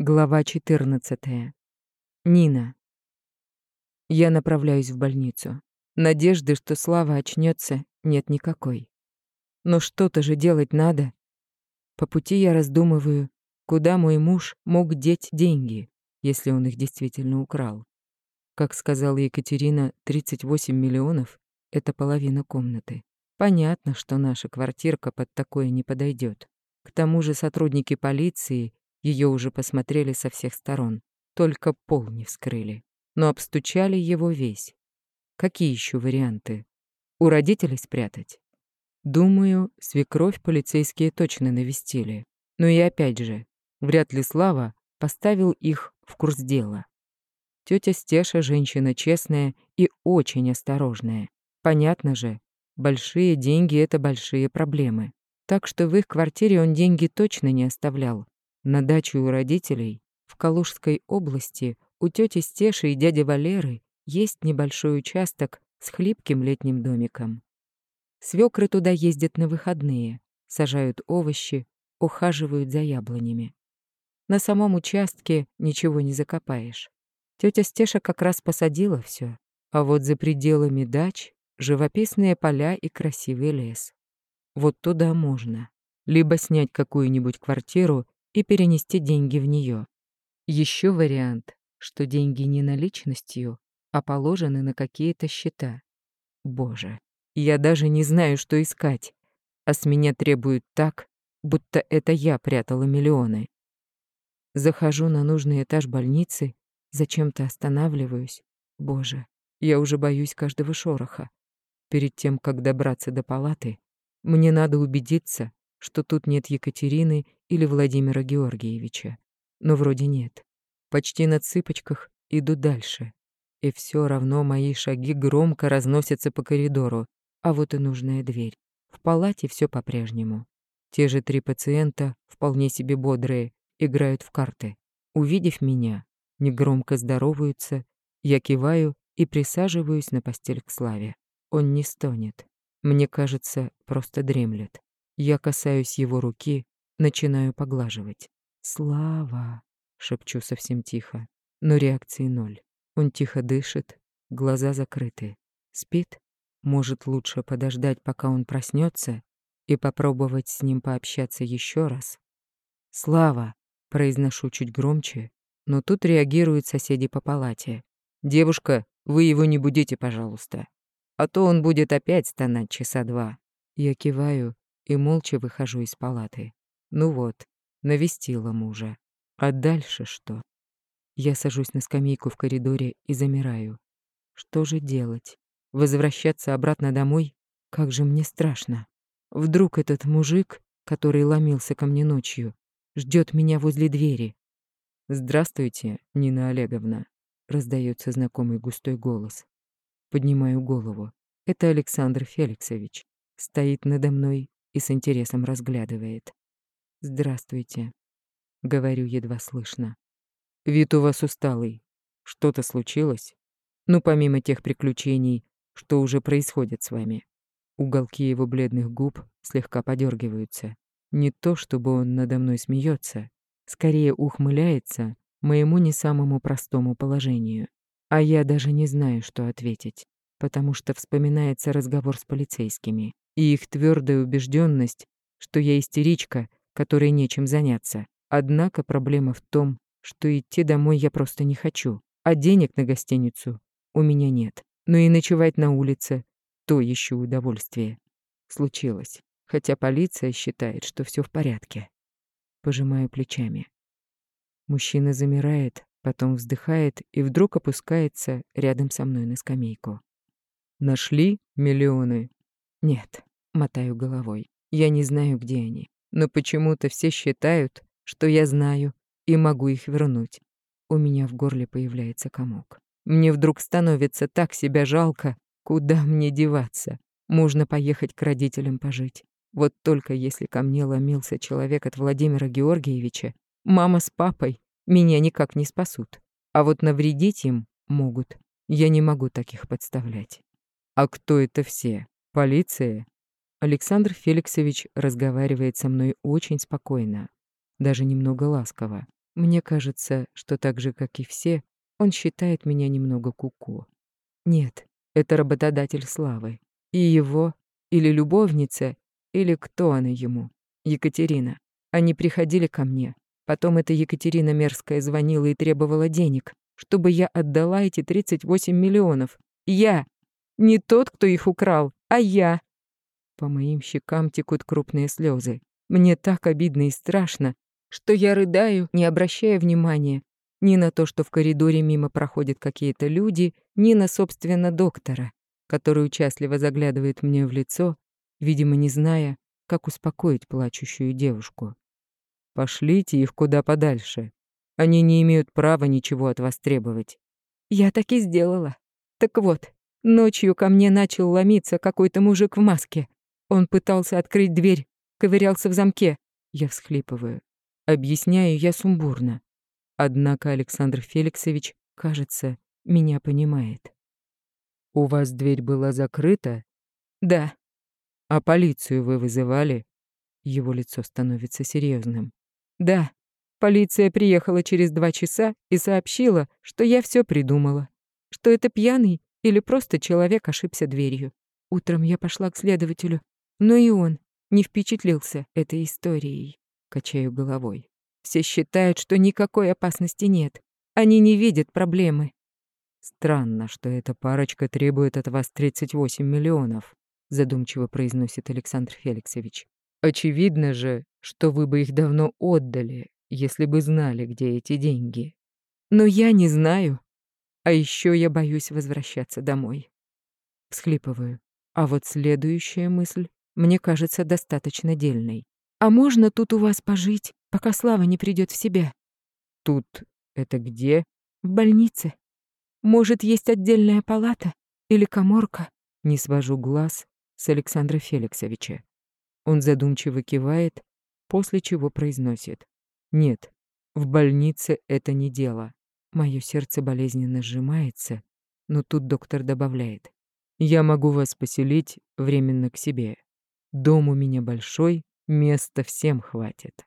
Глава 14. Нина. Я направляюсь в больницу. Надежды, что Слава очнется, нет никакой. Но что-то же делать надо. По пути я раздумываю, куда мой муж мог деть деньги, если он их действительно украл. Как сказала Екатерина, 38 миллионов — это половина комнаты. Понятно, что наша квартирка под такое не подойдет. К тому же сотрудники полиции ее уже посмотрели со всех сторон, только пол не вскрыли, но обстучали его весь. Какие еще варианты? У родителей спрятать? Думаю, свекровь полицейские точно навестили. Но и опять же, вряд ли Слава поставил их в курс дела. Тетя Стеша женщина честная и очень осторожная. Понятно же, большие деньги — это большие проблемы. Так что в их квартире он деньги точно не оставлял, на даче у родителей в Калужской области у тети Стеши и дяди Валеры есть небольшой участок с хлипким летним домиком. Свекры туда ездят на выходные, сажают овощи, ухаживают за яблонями. На самом участке ничего не закопаешь. Тетя Стеша как раз посадила все, а вот за пределами дач живописные поля и красивый лес. Вот туда можно. Либо снять какую-нибудь квартиру и перенести деньги в нее. Еще вариант, что деньги не наличностью, а положены на какие-то счета. Боже, я даже не знаю, что искать, а с меня требуют так, будто это я прятала миллионы. Захожу на нужный этаж больницы, зачем-то останавливаюсь. Боже, я уже боюсь каждого шороха. Перед тем, как добраться до палаты, мне надо убедиться, что тут нет Екатерины или Владимира Георгиевича. Но вроде нет. Почти на цыпочках иду дальше. И все равно мои шаги громко разносятся по коридору, а вот и нужная дверь. В палате все по-прежнему. Те же три пациента, вполне себе бодрые, играют в карты. Увидев меня, негромко здороваются, я киваю и присаживаюсь на постель к Славе. Он не стонет. Мне кажется, просто дремлет. Я касаюсь его руки, начинаю поглаживать. «Слава!» — шепчу совсем тихо, но реакции ноль. Он тихо дышит, глаза закрыты. Спит? Может, лучше подождать, пока он проснется, и попробовать с ним пообщаться еще раз? «Слава!» — произношу чуть громче, но тут реагируют соседи по палате. «Девушка, вы его не будите, пожалуйста, а то он будет опять стонать часа два». Я киваю и молча выхожу из палаты. Ну вот, навестила мужа. А дальше что? Я сажусь на скамейку в коридоре и замираю. Что же делать? Возвращаться обратно домой? Как же мне страшно. Вдруг этот мужик, который ломился ко мне ночью, ждет меня возле двери. «Здравствуйте, Нина Олеговна», — раздается знакомый густой голос. Поднимаю голову. Это Александр Феликсович. Стоит надо мной и с интересом разглядывает. «Здравствуйте», — говорю едва слышно. «Вид у вас усталый. Что-то случилось? Ну, помимо тех приключений, что уже происходят с вами». Уголки его бледных губ слегка подергиваются. Не то, чтобы он надо мной смеется, скорее ухмыляется моему не самому простому положению. А я даже не знаю, что ответить, потому что вспоминается разговор с полицейскими и их твердая убежденность, что я истеричка, которой нечем заняться. Однако проблема в том, что идти домой я просто не хочу, а денег на гостиницу у меня нет. Но и ночевать на улице — то еще удовольствие. Случилось, хотя полиция считает, что все в порядке. Пожимаю плечами. Мужчина замирает, потом вздыхает и вдруг опускается рядом со мной на скамейку. Нашли миллионы нет, мотаю головой. Я не знаю, где они. Но почему-то все считают, что я знаю и могу их вернуть. У меня в горле появляется комок. Мне вдруг становится так себя жалко. Куда мне деваться? Можно поехать к родителям пожить. Вот только если ко мне ломился человек от Владимира Георгиевича, мама с папой меня никак не спасут. А вот навредить им могут. Я не могу таких подставлять. А кто это все? Полиция. Александр Феликсович разговаривает со мной очень спокойно, даже немного ласково. Мне кажется, что так же, как и все, он считает меня немного куку. -ку. Нет, это работодатель Славы. И его, или любовница, или кто она ему, Екатерина. Они приходили ко мне. Потом эта Екатерина Мерзкая звонила и требовала денег, чтобы я отдала эти 38 миллионов. Я! Не тот, кто их украл, а я! По моим щекам текут крупные слезы. Мне так обидно и страшно, что я рыдаю, не обращая внимания ни на то, что в коридоре мимо проходят какие-то люди, ни на, собственно, доктора, который участливо заглядывает мне в лицо, видимо, не зная, как успокоить плачущую девушку. «Пошлите их куда подальше. Они не имеют права ничего от вас требовать». «Я так и сделала. Так вот, ночью ко мне начал ломиться какой-то мужик в маске. Он пытался открыть дверь, ковырялся в замке. Я всхлипываю. Объясняю я сумбурно. Однако Александр Феликсович, кажется, меня понимает. «У вас дверь была закрыта?» «Да». «А полицию вы вызывали?» Его лицо становится серьезным. «Да. Полиция приехала через два часа и сообщила, что я все придумала. Что это пьяный или просто человек ошибся дверью. Утром я пошла к следователю, но и он не впечатлился этой историей. Качаю головой. Все считают, что никакой опасности нет. Они не видят проблемы. Странно, что эта парочка требует от вас 38 миллионов, задумчиво произносит Александр Феликсович. Очевидно же, что вы бы их давно отдали, если бы знали, где эти деньги. Но я не знаю. А еще я боюсь возвращаться домой. Всхлипываю. А вот следующая мысль мне кажется достаточно дельной. А можно тут у вас пожить, пока Слава не придет в себя? Тут это где? В больнице. Может, есть отдельная палата или коморка? Не свожу глаз с Александра Феликсовича. Он задумчиво кивает, после чего произносит. Нет, в больнице это не дело. Мое сердце болезненно сжимается, но тут доктор добавляет. Я могу вас поселить временно к себе. Дом у меня большой, места всем хватит.